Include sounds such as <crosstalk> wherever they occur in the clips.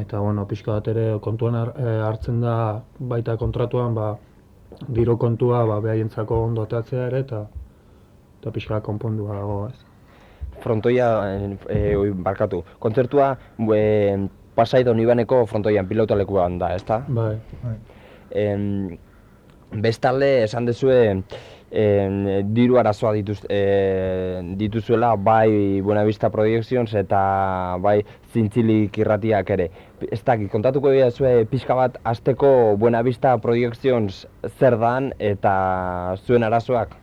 eta bueno, pixka bat ere kontuan eh, hartzen da baita kontratuan ba, diru kontua ba, behaientzako ondo atatzea ere eta eta pixka konpondua dago ez. Frontoia, e, oi, barkatu, kontzertua e, pasai ibaneko frontoian pilotalekuan da, ezta? Bai. bai. En, bestalde esan dezue en, diru arazoa dituz, e, dituzuela bai Buenavista Productions eta bai zintzilik irratiak ere. Ez dakit, kontatuko dira zue pixka bat azteko Buenavista Productions zer dan eta zuen arazoak?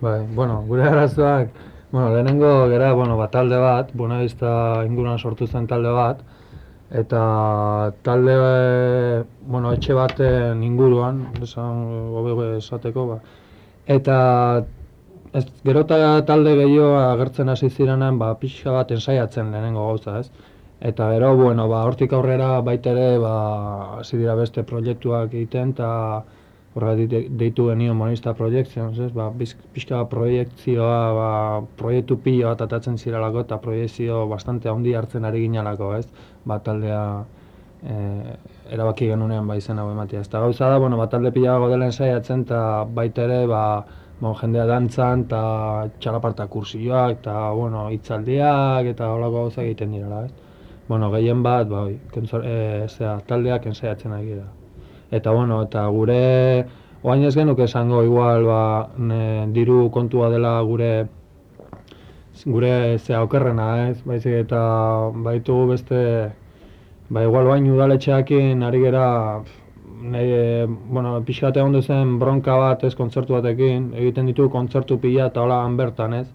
Bai, bueno, gure arazoak, bueno, lehenengo gara, bueno, bat talde bat, Buenavista inguruan sortu zen talde bat, eta talde bueno, etxe baten inguruan, esan esateko, ba. Eta ez, gero talde gehiago agertzen hasi zirenean, ba, pixka bat ensaiatzen lehenengo gauza, ez? Eta gero, bueno, ba, hortik aurrera baitere, ba, hasi dira beste proiektuak egiten, eta horra deitu genio monista proiektzioan, ez? Ba, pixka proiektzioa, ba, proiektu pila bat atatzen ziralako eta proiektzio bastante handi hartzen ari ginalako, ez? Ba, taldea e, erabaki genunean ba izan hau ematea. Ez da gauza da, bueno, ba, talde pila godelen saiatzen eta baita ere, ba, bon, jendea dantzan eta txalaparta kursioak eta, bueno, itzaldiak eta holako gauza egiten direla, ez? Bueno, gehien bat, ba, e, zera, taldeak ensaiatzen ari da eta bueno, eta gure oain ez genuk esango igual ba, ne, diru kontua dela gure gure zea okerrena, ez? Baizik eta baitugu beste ba igual bain udaletxeakin ari gera nahi, bueno, pixkate ondo zen bronka bat ez kontzertu batekin, egiten ditu kontzertu pila eta hola bertan ez,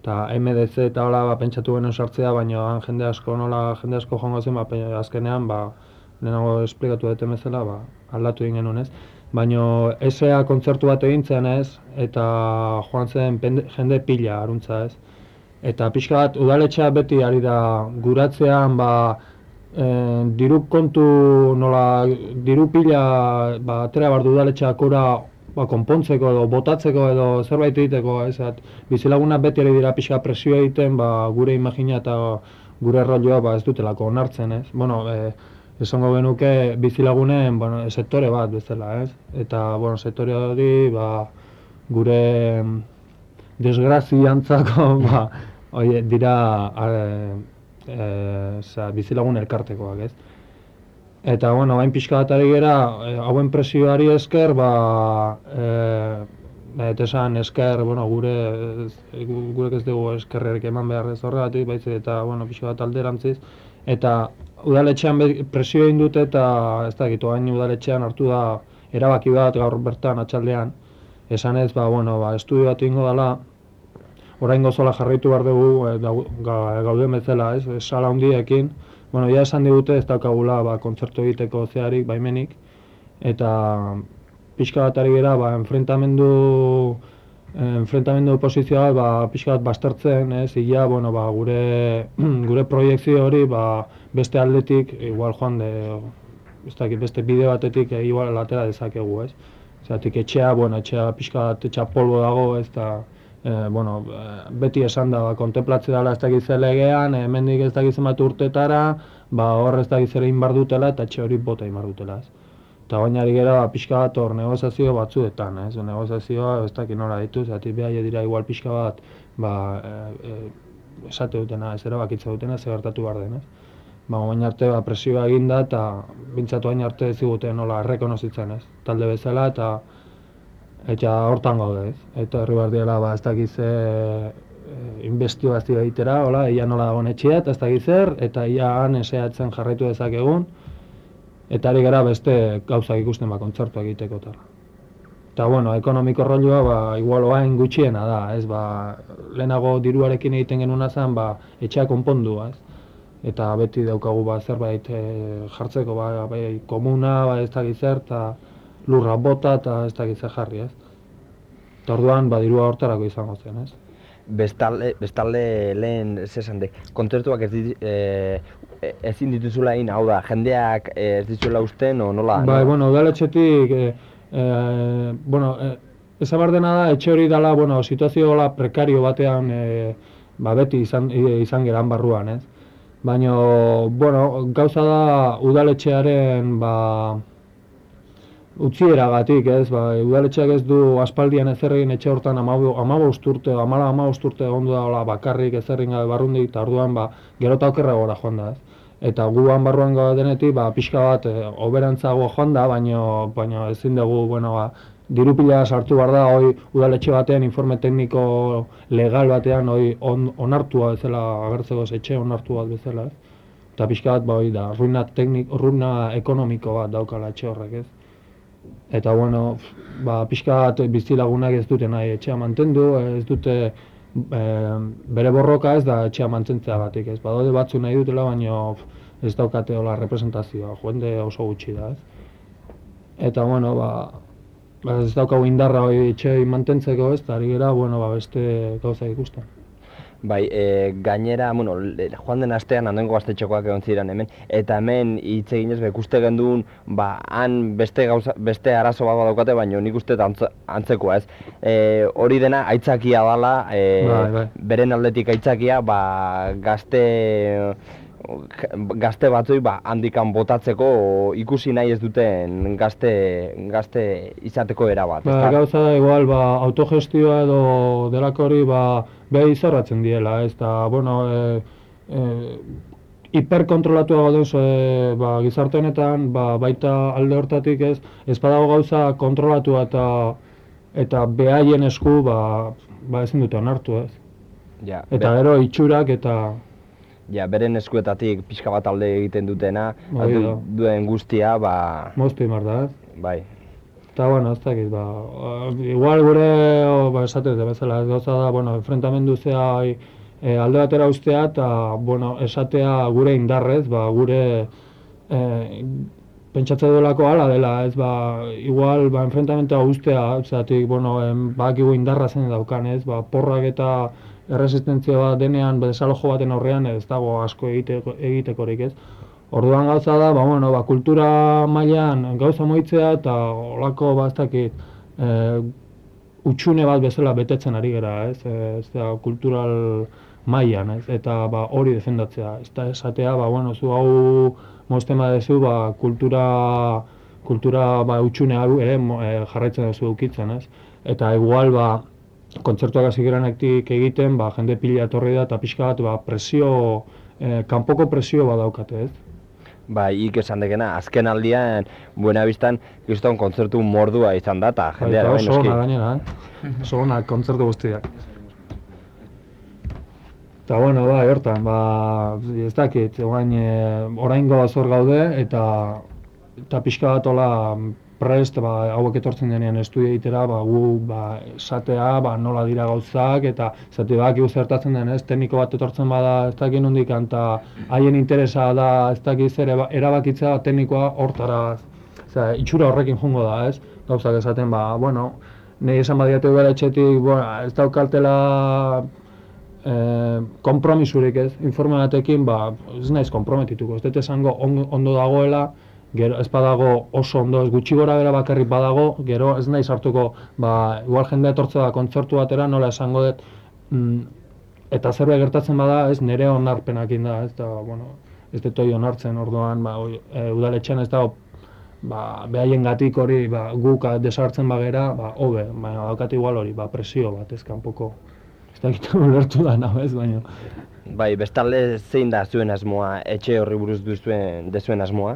eta MDC eta hola ba, pentsatu benen sartzea, baina jende asko nola jende asko jongo zen, ba, azkenean ba, lehenago esplikatu dut emezela, ba, aldatu egin genuen ez. Baina esea kontzertu bat egin zen ez, eta joan zen jende pila aruntza ez. Eta pixka bat udaletxea beti ari da guratzean ba, e, diru kontu nola diru pila ba, atera bardu udaletxea kura ba, konpontzeko edo botatzeko edo zerbait egiteko ez. At, bizilaguna beti ari dira pixka presio egiten ba, gure imagina eta gure errolioa ba, ez dutelako onartzen ez. Bueno, e, esango genuke bizilagunen bueno, sektore bat bezala, ez? Eta, bueno, sektore hori, ba, gure desgraziantzako, <laughs> ba, oie, dira e, e, bizilagun elkartekoak, ez? Eta, bueno, bain pixka bat ari gera, e, hauen presioari esker, ba, e, eta esan esker, bueno, gure, gure ez dugu eskerrerek eman behar ez horregatik, baizik, eta, bueno, pixka bat alderantziz, eta udaletxean presio egin dute eta ez da gitu hain udaletxean hartu da erabaki bat gaur bertan atxaldean. Esan ez, ba, bueno, ba, estudio bat ingo dela orain gozola jarraitu behar dugu e, gauden bezala, ez, sala hundiekin bueno, ja esan digute ez daukagula ba, kontzertu egiteko zeharik, baimenik. Eta pixka bat ari gara, ba, enfrentamendu enfrentamendu posizioa ba, pixka bat bastertzen, ez, ia, bueno, ba, gure, <clears throat> gure proiektzio hori, ba, beste aldetik, igual joan de, ez dakit, beste bideo batetik, e, igual latera dezakegu, ez. Zatik etxea, bueno, etxea pixka bat etxea polbo dago, ez da, e, bueno, beti esan da, ba, kontemplatze dela ez dakit zelegean, hemendik ez dakit zenbat urtetara, ba, hor ez dakit zere inbar dutela, eta etxe hori bota inbar dutela, ez. Eta baina ari gara ba, pixka bat hor negozazio batzuetan, ez? Negozazioa ez dakit nola ditu, zati behar dira igual pixka bat ba, e, e, esate dutena, ez erabakitza dutena, ze gertatu behar den, ez? Ba, baina arte ba, presioa eginda eta bintzatu baina arte ez ziguten nola errekonozitzen, ez? Talde bezala eta eta hortan gaude, ez? Eta herri behar dira, ba, ez dakit ze e, investigazioa egitera, hola, ia nola dagoen etxea, eta ez dakit zer, eta ia han eseatzen jarraitu dezakegun, eta ari gara beste gauzak ikusten ba kontzertu egiteko ta. Eta bueno, ekonomiko rolloa ba igual oain gutxiena da, ez ba lehenago diruarekin egiten genuna zen ba etxea konpondua, ez? Eta beti daukagu ba zerbait e, jartzeko ba bai komuna, ba ez dakiz zer ta lurra bota eta ez dakiz jarri, ez? Eta orduan ba dirua hortarako izango zen, ez? bestalde, bestalde lehen zesan de, kontzertuak ez dit, e, ezin dituzula egin, hau da, jendeak ez dituela usten, o nola? Bai, no? bueno, udaletxetik, e, e, bueno, e, ezabar dena da, etxe hori dela, bueno, situazio gola prekario batean, e, ba, beti izan, izan geran barruan, ez? Baina, bueno, gauza da udaletxearen, ba, utzieragatik, ez, ba, udaletxeak ez du aspaldian ez egin etxe hortan amabo usturte, amala ama usturte egon da hola, bakarrik ez egin gabe barrundik, eta orduan, ba, gero eta okerra gora joan da, ez. Eta guan barruan gara denetik, ba, pixka bat, e, oberantzago joan da, baina, baina ezin dugu, bueno, ba, diru pila sartu behar da, hoi udaletxe batean, informe tekniko legal batean, hoi on, onartua bezala, agertzeko etxe onartu bat bezala, ez. Eta pixka bat, ba, da, ruina, teknik, ruina ekonomiko bat daukala etxe horrek, ez eta bueno, ba, pixka bat bizilagunak ez dute nahi etxea mantendu, ez dute e, bere borroka ez da etxea mantentzea batik, ez badaude batzu nahi dutela, baina ez daukate hola representazioa, jende oso gutxi da, ez. Eta bueno, ba, ba ez daukagu indarra hori etxea mantentzeko ez, eta ari gara, bueno, ba, beste gauza ikusten. Bai, e, gainera, bueno, joan den astean handengo gaztetxokoak egon ziren hemen, eta hemen hitz eginez bekuste genduen, ba, han beste, gauza, beste arazo bat daukate, baina nik uste antzekoa ez. E, hori dena aitzakia dala, e, bai, bai. beren aldetik aitzakia, ba, gazte gazte batzui ba, handikan botatzeko ikusi nahi ez duten gazte, gazte izateko era bat. Ba, gauza da, igual, ba, autogestioa edo delako hori, ba, behi izarratzen diela, ez da, bueno, e, e, hiperkontrolatu gauden e, ba, gizarte honetan, ba, baita alde hortatik ez, ez badago gauza kontrolatu eta eta behaien esku, ba, ba ezin dute onartu ez. Ja, eta gero itxurak eta ja, beren eskuetatik pixka bat alde egiten dutena, bai, duen guztia, ba... Mozpi mar da, Bai. Eta, bueno, ez dakit, ba, igual gure, o, ba, esatez, bezala, ez gauza da, bueno, enfrentamendu zea e, alde batera ustea, eta, bueno, esatea gure indarrez, ba, gure e, pentsatze duelako ala dela, ez, ba, igual, ba, enfrentamentua ustea, zatik, bueno, bakigu indarra zen daukan, ez, ba, porrak eta erresistentzia bat denean desalojo baten aurrean ez dago asko egiteko, egitekorik ez. Orduan gauza da, ba, bueno, ba, kultura mailan gauza moitzea eta olako ba, ez e, utxune bat bezala betetzen ari gara, ez, e, ez da, kultural mailan, ez, eta ba, hori defendatzea. Ez da, esatea, ba, bueno, zu hau mozten badezu, ba, kultura, kultura ba, utxune hau ere e, jarraitzen duzu ukitzen, ez. Eta igual, ba, kontzertuak hasi egiten, ba, jende pila etorri da eta pixka bat ba, presio, eh, kanpoko presio bat daukate, ez? Ba, ik esan dekena, azken aldian, buena biztan, gizton kontzertu mordua izan da, eta jendea da, Oso gona gainera, eh? Oso gona, kontzertu guztiak. Eta, bueno, ba, hortan, ba, ez dakit, orain, e, orain gobazor gaude, eta, eta pixka bat prest ba, hauek etortzen denean estudia egitera, ba, gu ba, esatea, ba, nola dira gauzak, eta zati bak zertatzen den, ez, tekniko bat etortzen bada, ez dakit nondik, eta haien interesa da, ez dakit zer, erabakitzea teknikoa hortara, Osea, itxura horrekin jongo da, ez, gauzak esaten, ba, bueno, nahi esan badiatu gara etxetik, bueno, ez daukaltela eh, kompromisurik ez, informe batekin, ba, ez naiz komprometituko, ez dut esango ondo dagoela, gero ez badago oso ondo ez gutxi gora bera bakarrik badago, gero ez nahi sartuko, ba, igual jendea etortze da kontzertu batera, nola esango dut, mm, eta zerbait gertatzen bada, ez nire onarpenakin da, ez da, bueno, ez dut onartzen orduan, ba, e, udaletxean ez da, ba, behaien gatik hori, ba, guk desartzen bagera, ba, hobe, baina daukat igual hori, ba, presio bat, ez kanpoko, ez da <laughs> ulertu da, nahi, ez, baina. Bai, bestalde zein da zuen asmoa, etxe horri buruz duzuen, dezuen asmoa?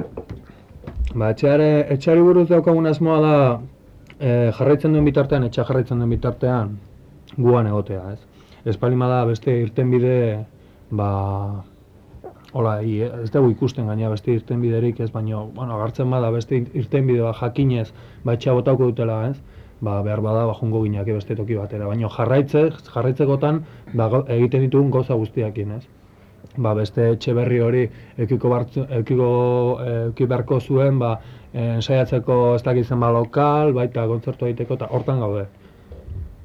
Ba, etxeare, etxeari buruz daukagun asmoa da e, jarraitzen duen bitartean, etxea jarraitzen duen bitartean guan egotea, ez? Ez da beste irtenbide, ba, hola, ez dugu ikusten gaina beste irtenbiderik, ez? Baina, bueno, agartzen bada beste irtenbide ba, jakinez, ba, etxea botauko dutela, ez? Ba, behar bada, ba, jungo gineak beste toki batera. Baina jarraitze, jarraitzekotan, ba, egiten ditugun goza guztiakin, ez? Ba, beste etxe berri hori ekiko, bartzu, ekiko eki beharko zuen ba, ensaiatzeko ez dakitzen ba lokal, baita kontzertu egiteko eta hortan gaude.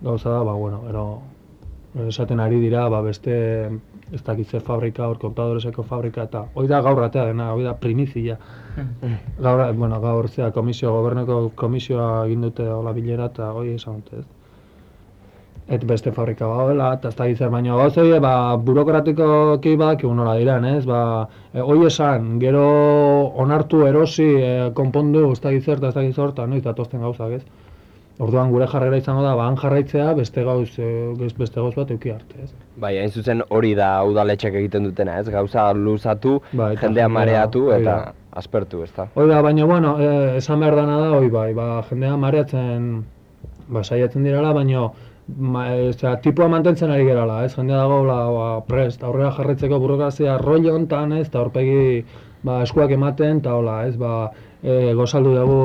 Gauza da, ba, bueno, ero, esaten ari dira, ba, beste ez dakitze fabrika, hor kontadoreseko fabrika, eta hori da gaur atea dena, hori da primizia. gaur, bueno, gaur zea komisio, goberneko komisioa egin dute hola bilera, eta hori esan dute, ez. Et beste fabrika badela, eta ez da gizar, baina gauz hori, ba, burokratikoki badak egun nola diren, ez? Ba, e, hoi esan, gero onartu erosi, e, konpondu, ez da gizar, eta ez da gizar, eta noiz datosten gauzak, ez? Orduan gure jarrera izango da, ba, han jarraitzea beste gauz, e, beste gauz bat euki arte, ez? Bai, hain zuzen hori da udaletxek egiten dutena, ez? Gauza luzatu, eta jendea mareatu hori eta da. aspertu, ez da? Hoi da, baina, bueno, e, esan behar dana da, hoi bai, ba, jendea mareatzen, ba, saiatzen direla, baina, ma, e, zera, tipua mantentzen ari gerala, ez, jendea dago, ba, ba, prest, aurrera jarretzeko burokrazia rollo hontan, ez, eta aurpegi, ba, eskuak ematen, eta hola, ez, ba, e, gozaldu dugu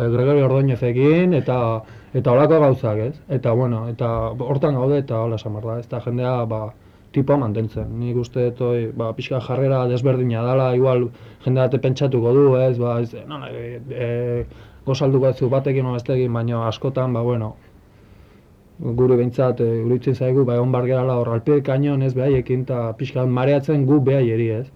e, Gregorio Ordóñezekin, eta eta holako gauzak, ez, eta, bueno, eta hortan gaude, eta hola esan da, ez, eta jendea, ba, tipoa mantentzen. Nik uste dut, oi, ba, pixka jarrera desberdina dela, igual jende bate pentsatuko du, ez, ba, ez, no, e, e, gozalduko batekin o bestekin, baina askotan, ba, bueno, gure behintzat, e, uritzen zaigu, ba, egon bar gerala hor, alpide kainon, ez, behaiekin, eta pixka mareatzen gu behaieri, ez.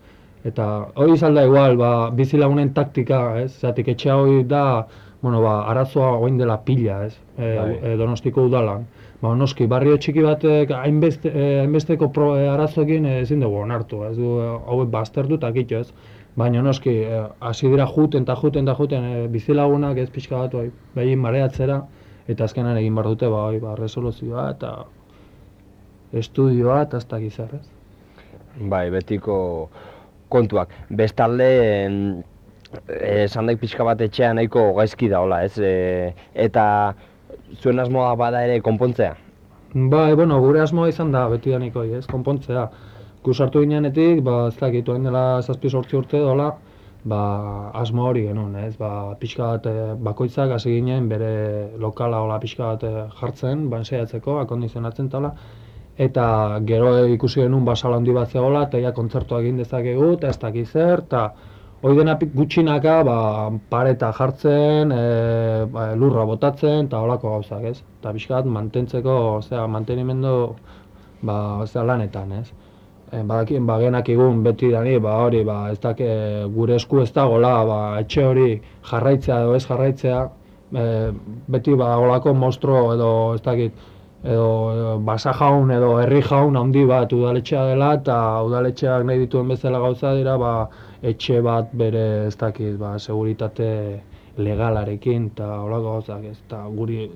Eta hori izan da igual, ba, bizilagunen taktika, ez, zatik etxea hori da, bueno, ba, arazoa oin dela pila, ez, e, Bai. e, donostiko udalan. Ba, noski, barrio txiki batek hainbeste, eh, hainbesteko pro, eh, arazoekin eh, ezin dugu onartu, ez du eh, hauek baztertu eta kitxo ez. Baina noski, eh, hasi dira juten eta juten eta juten eh, bizilagunak ez pixka bat bai, behin mareatzera, eta azkenan egin behar dute ba, bai, ba, resoluzioa eta estudioa eta ez dakit zer, ez? Bai, betiko kontuak. Bestalde, esan daik pixka bat etxea nahiko gaizki da, hola, ez? E, eta zuen asmoa bada ere konpontzea? Bai, bueno, gure asmoa izan da beti ez, konpontzea. Gu sartu ginenetik, ba, ez dakit, oain dela zazpi sortzi urte dola, ba, asmo hori genuen, ez, ba, pixka bat eh, bakoitzak hasi ginen bere lokala hola pixka bat eh, jartzen, ba, ensaiatzeko, akondizionatzen tala, eta gero ikusi genuen basala handi bat zegoela, eta ja kontzertua egin dezakegu, eta ez dakit zer, eta hoi dena gutxinaka, ba, pareta jartzen, e, ba, lurra botatzen, eta holako gauzak, ez? Eta pixka bat mantentzeko, osea, mantenimendu, ba, osea, lanetan, ez? E, badakien, ba, genakigun beti dani, ba, hori, ba, ez dake, gure esku ez dagoela, ba, etxe hori jarraitzea edo ez jarraitzea, e, beti ba, olako monstro edo ez dakit, edo basa jaun edo herri jaun handi bat udaletxea dela eta udaletxeak nahi dituen bezala gauza dira ba, etxe bat bere ez dakit ba, seguritate legalarekin eta holako gauzak ez eta guri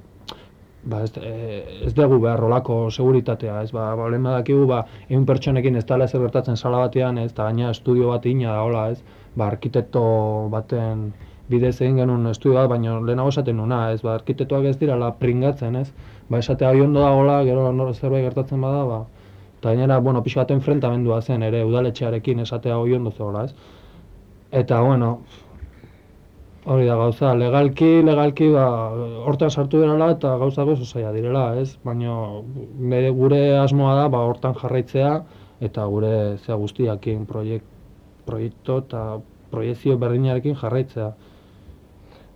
ba, ez, e, ez dugu behar olako seguritatea, ez, ba, ba, lehen badakigu, ba, ehun pertsonekin ez dela ezer gertatzen sala batean, ez, eta gaina estudio bat ina da, hola, ez, ba, arkitekto baten bidez egin genuen estudio bat, baina lehenago esaten nuna, ez, ba, arkitektoak ez dirala pringatzen, ez, ba, esatea hori ondo dagoela, gero nor zerbait gertatzen bada, ba, eta gainera, bueno, pixo bat enfrentamendua zen ere, udaletxearekin esatea hori ondo zegoela, ez, eta, bueno, Hori da gauza, legalki, legalki, ba, hortan sartu direla eta gauza oso zaila direla, ez? Baina nire gure asmoa da, ba, hortan jarraitzea eta gure zea guztiakin proiekt, proiektu eta proiektzio berdinarekin jarraitzea.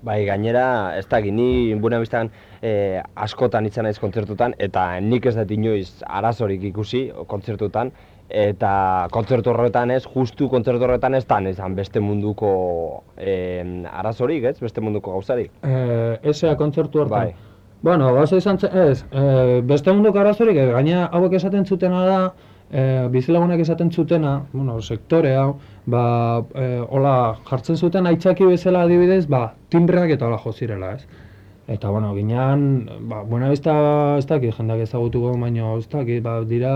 Bai, gainera, ez da, ni buena biztan e, askotan izan naiz kontzertutan, eta nik ez dut inoiz arazorik ikusi kontzertutan, eta kontzertu horretan ez, justu kontzertu horretan ez da izan beste munduko e, arazorik, ez? Beste munduko gauzarik. E, esea kontzertu hortan. Bai. Bueno, gauza izan zen, ez, e, beste munduko arazorik, e, gaina hauek esaten zutena da, e, bizilagunak esaten zutena, bueno, sektore hau, ba, e, hola, jartzen zuten aitzaki bezala adibidez, ba, timbreak eta hola jo zirela, ez? Eta, bueno, ginean, ba, buena bizta, ez dakit, jendeak ezagutuko, baina, ez dakit, ba, dira,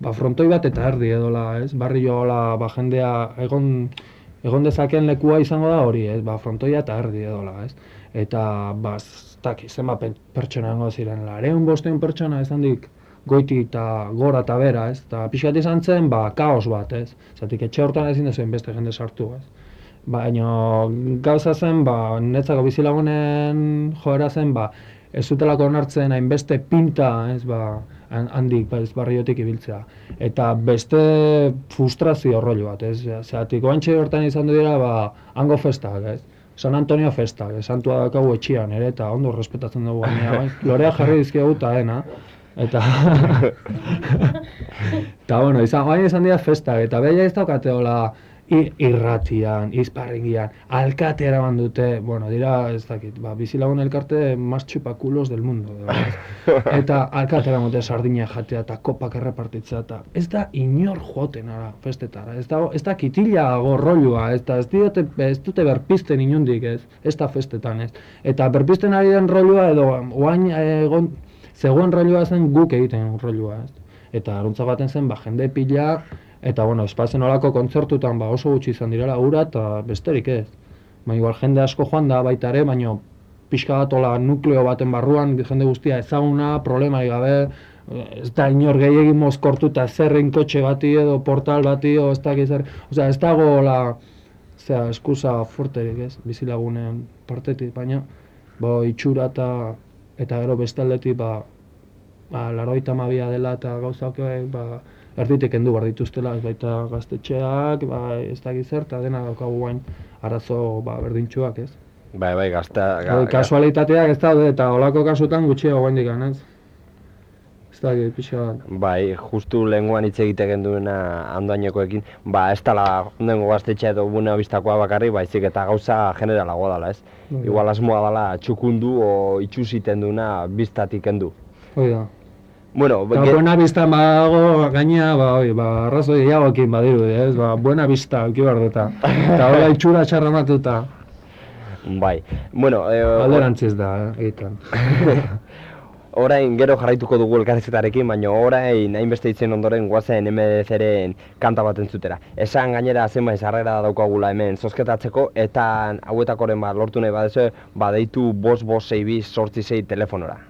ba, frontoi bat eta erdi edola, ez? Barrio, hola, ba, jendea, egon, egon dezakeen lekua izango da hori, ez? Ba, frontoia eta erdi edola, ez? Eta, ba, zenbat pen- pertsona egongo ziren, lareun bosteun pertsona izan dik, goiti eta gora eta bera, ez? Eta pixkat izan zen, ba, kaos bat, ez? Zatik etxe hortan ezin dezuen beste jende sartu, ez? Baina gauza zen, ba, netzako bizilagunen joera zen, ba, ez zutelako onartzen hainbeste pinta, ez, ba, handik, ba, ez barriotik ibiltzea. Eta beste frustrazio rollo bat, ez? Zeratik, oantxe hortan izan dira, ba, hango festak, ez? San Antonio festak, ez? Santua daukagu etxian ere, eta ondo respetatzen dugu gainera, <laughs> bai? Lorea jarri dizkiegu eta dena. <laughs> Eta, eta bueno, izan, baina izan dira festak, eta beha ez daukate hola irratian, izparringian, alkate eraman dute, bueno, dira, ez dakit, ba, bizilagun elkarte más chupakulos del mundo, verdad. <laughs> eta alkate eraman dute sardina jatea eta kopak errepartitzea, eta ez da inor joaten ara, festetara, ez da, ez da kitila gorroilua, ez da, ez, diote, ez dute berpisten inundik, ez, ez da festetan, ez. Eta berpisten ari den roilua edo, oain egon, zegoen roilua zen guk egiten roilua, ez. Eta aruntza baten zen, ba, jende pila, eta bueno, espazen olako kontzertutan ba, oso gutxi izan direla ura eta besterik ez. Ba, igual jende asko joan da baita ere, baino pixka bat ola nukleo baten barruan jende guztia ezaguna, problemari gabe, ez da inor gehiagin mozkortuta zerrin kotxe bati edo portal bati o ez dakiz zer, osea ez dago la zera, eskusa fuerterik ez, bizilagunen partetik, baina bo, itxura eta eta gero bestaldetik ba, ba, laroita mabia dela eta gauzak ba, erditik kendu behar dituztela, ez baita gaztetxeak, ba, ez dakiz zer, eta dena daukagu guain arazo ba, berdintxuak, ez? Bai, bai, gazta... ga- kasualitateak ez daude, eta olako kasutan gutxiago guain dikan, ez? Ez dakit, pixa bat. Bai, justu lehenguan hitz egiteken duena andoainekoekin, ba ez dala ondengo gaztetxe edo bune bistakoa bakarri, baizik eta gauza generalagoa dela, ez? Igual asmoa dela txukundu o itxusiten duna biztatik kendu. Hoi da. Bueno, Eta ge- buena vista badago, gaina, ba, oi, ba, arrazoi gehiagoekin badiru, ez? Ba, buena vista, euki behar duta. Eta hola <laughs> itxura txarra matuta. bai. Bueno, eh, Alderantziz da, eh, egiten. <laughs> Orain gero jarraituko dugu elkarrizketarekin, baina orain hainbeste itzen ondoren guazen MDC-ren kanta bat entzutera. Esan gainera zenbait sarrera daukagula hemen zozketatzeko eta hauetakoren bat lortu nahi badezu, badeitu bos bos sortzi sei telefonora.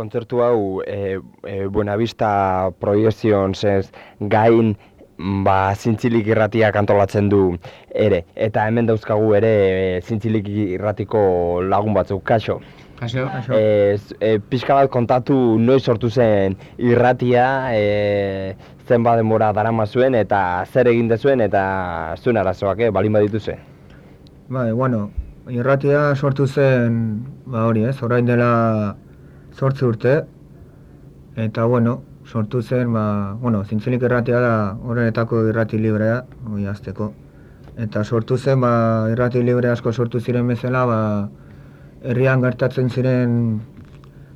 Kontzertu hau e, e, Buenavista Proiektzionz gain ba, zintzilik irratiak antolatzen du ere. Eta hemen dauzkagu ere e, zintzilik irratiko lagun batzuk, kaso. Kaixo, kaixo. E, e, pixka bat kontatu noiz sortu zen irratia, e, zenba denbora darama zuen eta zer egin dezuen eta zuen arazoak, eh, balin badituze. Bai, bueno, irratia sortu zen, ba hori ez, orain dela sortzi urte, eta bueno, sortu zen, ba, bueno, zintzilik irratia da horretako irrati librea, hori azteko. Eta sortu zen, ba, irrati libre asko sortu ziren bezala, ba, herrian gertatzen ziren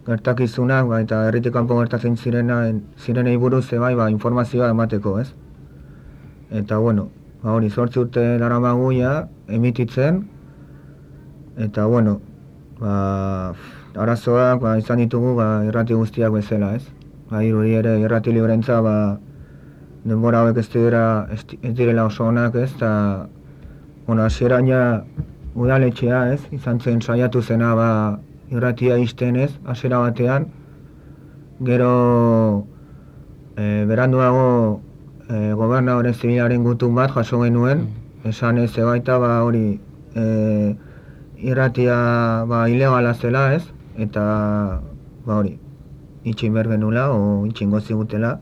gertakizunak, ba, eta herritik kanpo gertatzen zirena, zirenei buruz, bai, ba, informazioa emateko, ez? Eta bueno, ba hori zortzi urte daramagu ja emititzen eta bueno, ba arazoak ba, izan ditugu ba, irrati guztiak bezala, ez? Ba, irudi ere irrati librentza ba, denbora hauek ez dira, ez, di- ez direla oso onak, ez? Ta, bueno, hasieran ja udaletxea, ez? Izan zen saiatu zena ba, irratia isten, ez? Hasiera batean, gero e, beranduago e, gobernadore zibilaren gutun bat jaso genuen, esan ez baita ba hori e, irratia ba ilegala zela ez, eta ba hori itxin behar genula, o itxingo zigutela.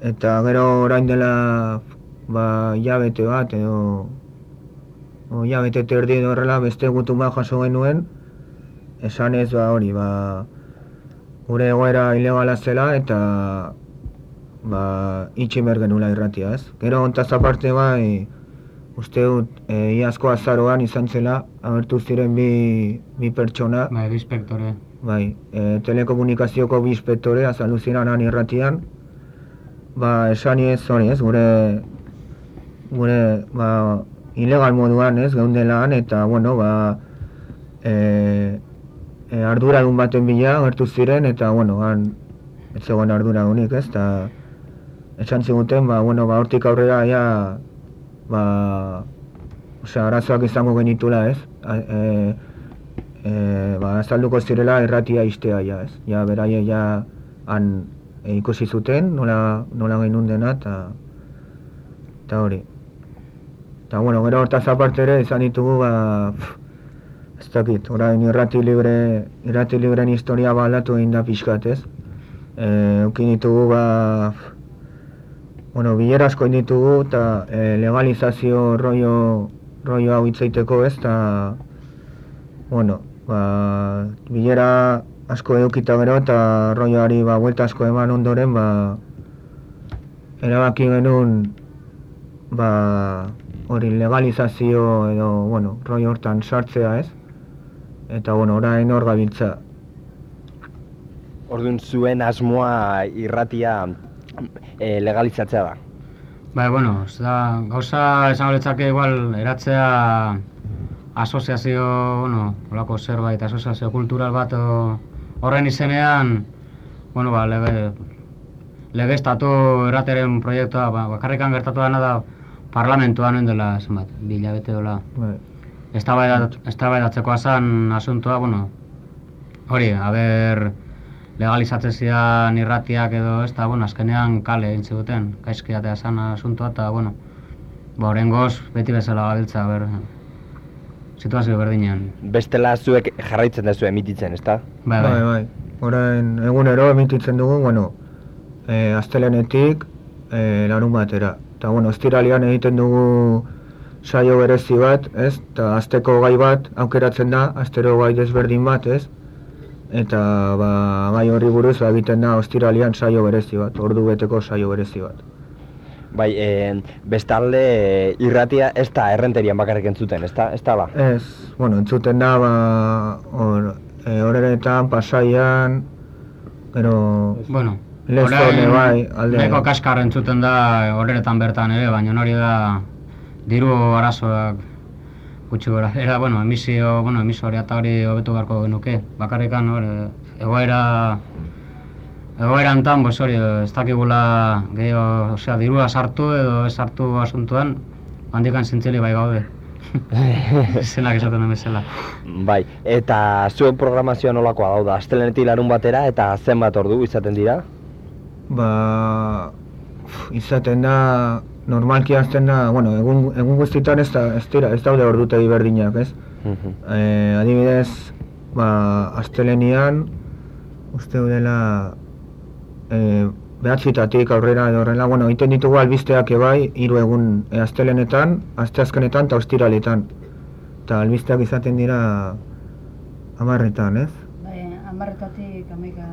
Eta gero orain dela ba hilabete bat edo o hilabete eta erdi edo horrela beste gutun bat jaso genuen, esan ez ba hori ba gure egoera ilegala zela eta ba, itxi behar genula irratia, ez? Gero ontaz aparte bai, uste dut, e, iazko azaroan izan zela, agertu ziren bi, bi pertsona, Bai, bi inspektore. bai, e, telekomunikazioko bi inspektore azaldu ziren han irratian, ba, esan ez hori, ez, gure, gure, ba, ilegal moduan, ez, geundela han, eta, bueno, ba, e, e, arduradun baten bila agertu ziren, eta, bueno, han, ez zegoen arduradunik, ez, eta, esan ziguten, ba, bueno, ba, hortik aurrera, ja, ba, osea, arazoak izango genitula, ez, e, e, ba, azalduko zirela erratia istea, ja, ez, ja, beraie, ja, han e, ikusi zuten, nola, nola genuen dena, eta, eta hori. Eta, bueno, gero hortaz aparte ere, izan ditugu, ba, pff, ez dakit, orain irrati libre, irrati libren historia ba aldatu egin da pixkat, ez? E, ditugu, ba, pff, bueno, bilera asko ditugu, eta e, legalizazio rollo, rollo hau itzaiteko, ez? Eta, bueno, ba, bilera asko edukita gero, eta rolloari, ba, buelta asko eman ondoren, ba, erabaki genuen, ba, hori legalizazio edo, bueno, rollo hortan sartzea, ez? Eta, bueno, orain hor gabiltza. Orduan zuen asmoa irratia e, legalizatzea da. Bai, bueno, ez da, gauza esango litzake igual eratzea asoziazio, bueno, olako zerbait, asoziazio kultural bat o, horren izenean, bueno, ba, lege, legeztatu errateren proiektua, ba, bakarrikan gertatu dena da parlamentuan noin dela, zenbat, bilabete dola. Bai. Eztabaidat- eztabaidatzeko azan asuntoa, bueno, hori, haber legalizatzen zidan irratiak edo ez da, bueno, azkenean kale egin ziguten, gaizki atea zan asuntoa, eta, bueno, ba, horrengoz, beti bezala gabiltza, ber, situazio berdinean. Bestela zuek jarraitzen duzu emititzen, ezta? Bai, Bai, bai. bai. Orain egunero emititzen dugu, bueno, e, astelenetik e, larun batera. Eta, bueno, ostiralian egiten dugu saio berezi bat, ez? Eta asteko gai bat aukeratzen da, astero gai desberdin bat, ez? Eta, ba, gai horri buruz ba, egiten da ostiralian saio berezi bat, ordu beteko saio berezi bat. Bai, e, bestalde e, irratia ez da errenterian bakarrik entzuten, ez da? Ez da ba? Ez, bueno, entzuten da, ba, hor, e, horeretan, pasaian, gero, Bueno, Lezone, bai, alde- Nahiko kaskar entzuten da horretan bertan ere, baina hori da diru arazoak gutxi gora. Era, bueno, emisio, bueno, emisoria eta hori hobetu beharko genuke. Bakarrikan hor, eh, egoera egoera hontan, pues hori, ez dakigula gehiago, osea, dirua sartu edo ez sartu asuntuan, handikan zintzili bai gaude. <laughs> Zenak esaten den bezala. Bai, eta zuen programazioa nolakoa dauda? Astelenetik larun batera eta zenbat ordu izaten dira? ba, izaten da, normalki azten da, bueno, egun, egun guztietan ez, da, ez, dira, ez daude ordutegi berdinak, ez? Mhm. E, adibidez, ba, astelenian, uste dela, e, behatzitatik aurrera edo horrela, bueno, egiten ditugu albisteak ebai, hiru egun e, astelenetan, asteazkenetan eta ostiraletan. Eta albisteak izaten dira amarretan, ez? Bai, amarretatik amaika...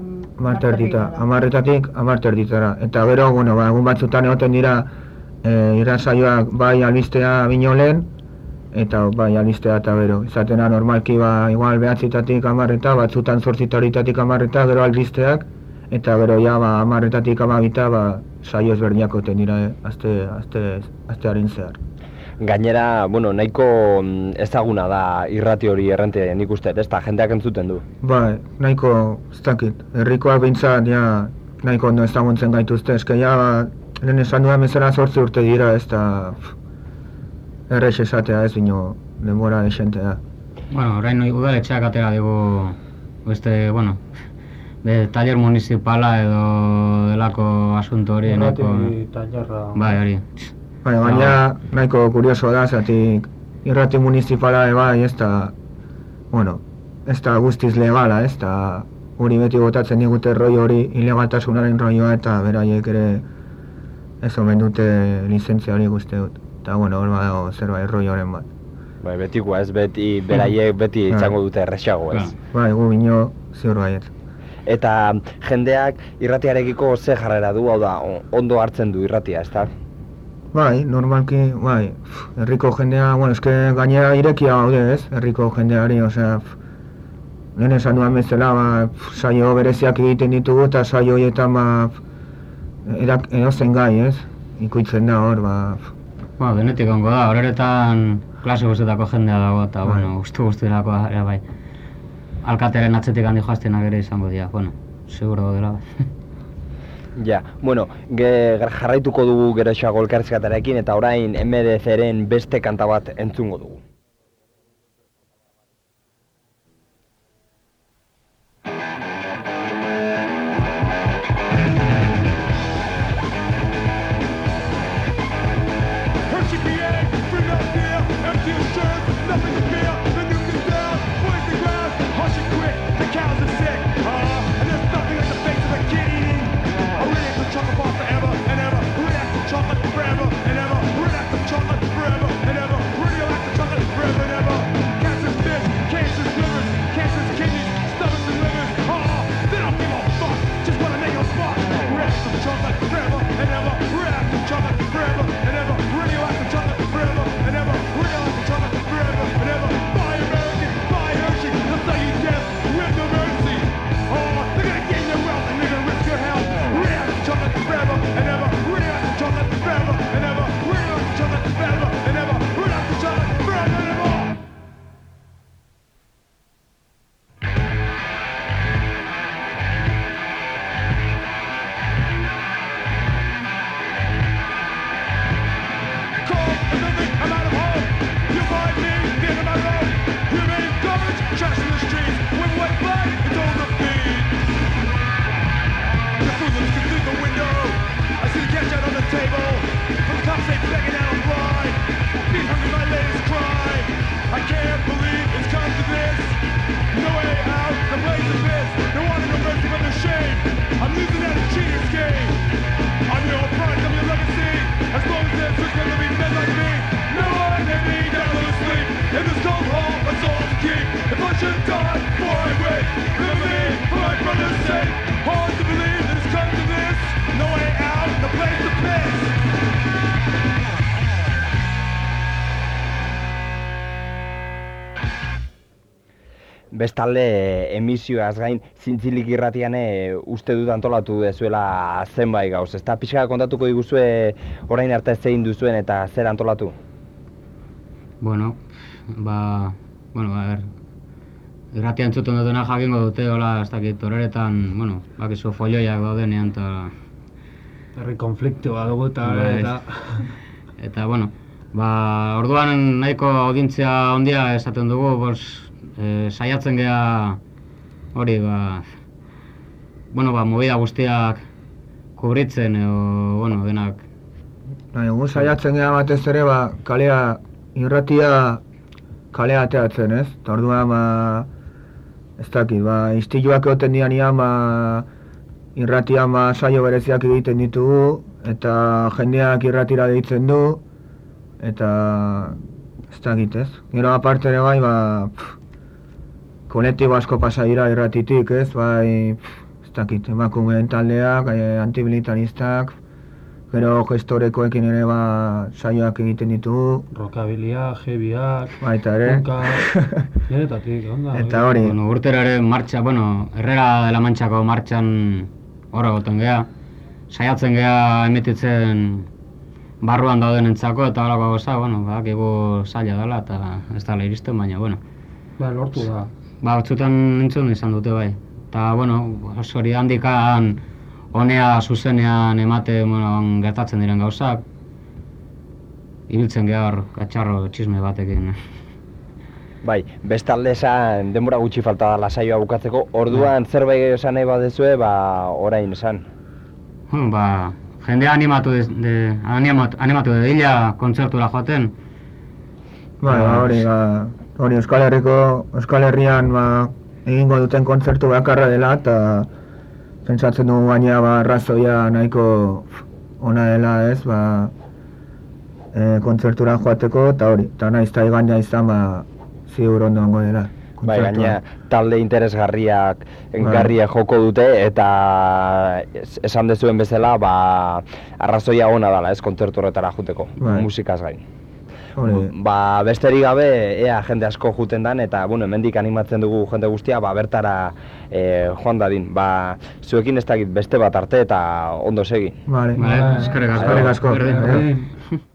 Am, Amar terdita, da. amarretatik amar terditara. Eta gero, bueno, ba, egun batzutan egoten dira e, irratsaioak bai albistea binolen, eta bai albistea eta gero. Izatena normalki ba, igual behatzitatik amarreta, batzutan zortzitaritatik amarreta, gero albisteak, eta gero ja ba, amarretatik amabita ba, saio ezberdinak egoten dira, eh, aste, aste, astearen zehar. Gainera, bueno, nahiko mm, ezaguna da irrati hori errente nik uste, ez da, jendeak entzuten du. Bai, nahiko, ez dakit, herrikoak bintzat, ja, nahiko ondo ezaguntzen gaituzte, eske ja, lehen esan duan bezala zortzi urte dira, ez da, errex esatea ez bino, denbora desentea. Bueno, orain udaletxeak atera dugu, beste, bueno, be, taller municipala edo delako asunto hori, nahiko... Irrati tailerra. Bai, hori. Bai, baina nahiko kurioso da, zatik irrati municipala ere bai, ez da, bueno, ez da guztiz legala, ez da, hori beti botatzen digute roi hori ilegaltasunaren roioa eta beraiek ere ez omen dute lizentzia hori guzti dut. Eta, bueno, hor badago zerbait roi horren bat. Bai, betikoa ez, beti, beraiek beti Bai. izango dute erresago ez. Bai, gu bino ziur baiet. Eta jendeak irratiarekiko ze jarrera du, hau da, ondo hartzen du irratia, ez da? Bai, normalki, bai, herriko jendea, bueno, eske gainera irekia gaude, ez? Herriko jendeari, osea, lehen esan duan bezala, ba, saio bereziak egiten ditugu eta saio horietan, ba, edak, edozen gai, ez? Ikuitzen da hor, ba, pf, Bueno, denetik ongo da, horretan klase guztetako jendea dago, eta, Bai. bueno, guztu guztietako ere bai. Alkatearen atzetik handi joaztenak ere izango dira, bueno, seguro dela. Ja, bueno, ge, jarraituko dugu geroxeago elkarrizketarekin eta orain MDC-ren beste kanta bat entzungo dugu. Bestalde emisioaz gain zintzilik irratian e, uste dut antolatu dezuela zenbait gauz. Ezta pixka kontatuko diguzue orain arte zein duzuen eta zer antolatu? Bueno, ba, bueno, a ver, irratia entzuten dutena jakingo dute, hola, ez dakit, horeretan, bueno, bakizu folloiak daudenean, eta Herri konfliktua dugu eta, Bai. eta Eta, bueno, ba, orduan nahiko audientzia ondia esaten dugu, bos, e, saiatzen gea hori, ba, bueno, ba, movida guztiak kubritzen, edo, bueno, denak, Bai, gu saiatzen gara batez ere, ba, kalea, irratia kalea ateatzen, ez? Eta orduan, ba, ez dakit, ba, istiluak egoten dian ian, ba, irratian ba, saio bereziak egiten ditugu, eta jendeak irratira deitzen du, eta ez dakit, ez? Gero aparte ere bai, ba, pff, kolektibo asko pasa dira irratitik, ez? Bai, ez dakit, emakumeen taldeak, eh, antimilitaristak, gero gestorekoekin ere ba, saioak egiten ditugu, rokabilia, heavyak, baita ere. denetatik, <laughs> onda. Eta hori, bueno, urtero ere martxa, bueno, Herrera de la Manchako martxan hor egoten gea. Saiatzen gea emititzen barruan daudenentzako eta horako gauza, bueno, badakigu zaila dela eta ez dela iristen, baina, bueno, Ba, lortu da. Ba, batzutan entzun izan dute bai. Eta, bueno, hori handikan honea zuzenean emate, bueno, gertatzen diren gauzak, ibiltzen gehar katxarro txisme batekin. <laughs> Bai, bestalde esan denbora gutxi falta da saioa bukatzeko, orduan zerbait esan nahi badezue, ba, orain esan. Hmm, ba, jendea animatu de, de animatu, animatu de dila kontzertura joaten. Bai, ba, hori, ba, hori Euskal Herriko, Euskal Herrian, ba, egingo duten kontzertu bakarra dela, eta pentsatzen dugu baina, ba, razoia nahiko ona dela, ez, ba, e, kontzertura joateko, eta hori, eta nahiz eta igandea izan, ba, ziur ondo dela. Bai, gaina talde interesgarriak engarriak joko dute eta es- esan dezuen bezala, ba, arrazoia ona dela, ez, kontzertu horretara juteko, Bai. musikaz gain. Hori, Ba, besterik gabe, ea jende asko juten dan, eta, bueno, hemendik animatzen dugu jende guztia, ba, bertara e, joan dadin. Ba, zuekin ez dakit beste bat arte eta ondo segi. vale. Vale, eskerrik asko. Eskerrik asko. <laughs>